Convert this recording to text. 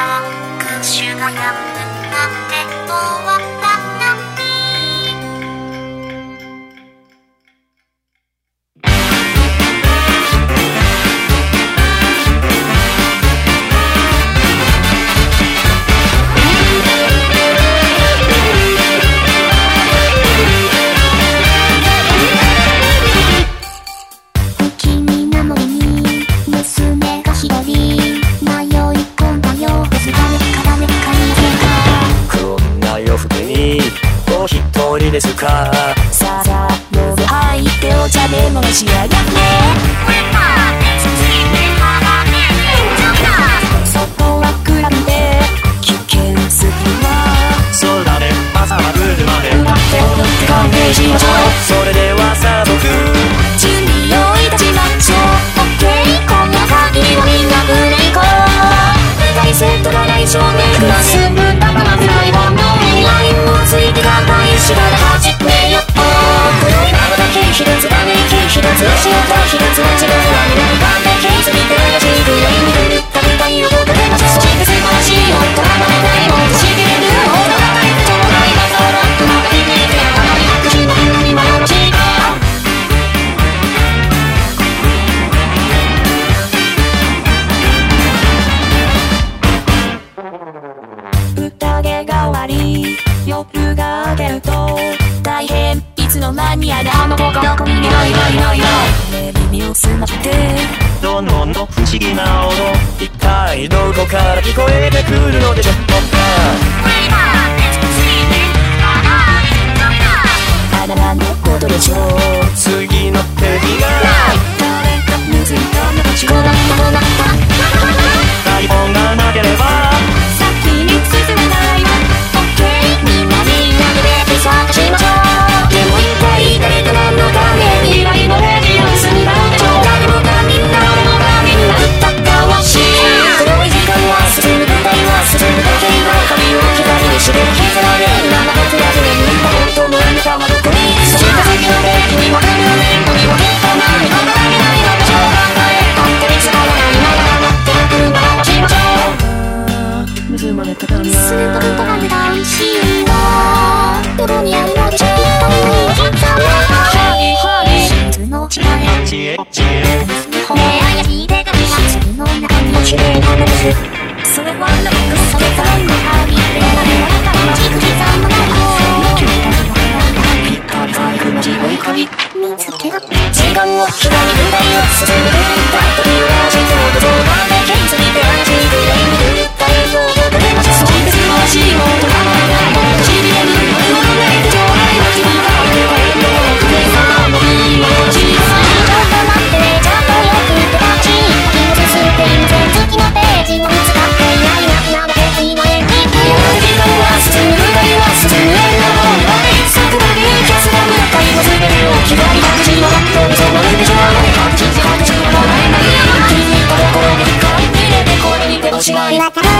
君主がやむなんて終わ通りですか？さあさあどうぞ入ってお茶でも召し上がって外は暗くて危険すぎは。空で朝は来るまで。奪って踊って鑑定しましょうそれで。は。早速準備をいたしましょう OK こんな限りはみんなブレイコー大セットが大正面クラ一つの間にやらあの子がどこにいないいないいないいない耳を澄ましてどんどんと不思議な音一体どこから聞こえてくるのでしょうか。褒め合い聞いてた自分の中にれ麗なのですそれはなんかそれからのハッピーでなれないかもじくじさんの見つけた時間を左右左を進めていたという味とどこまで気づいて味違いから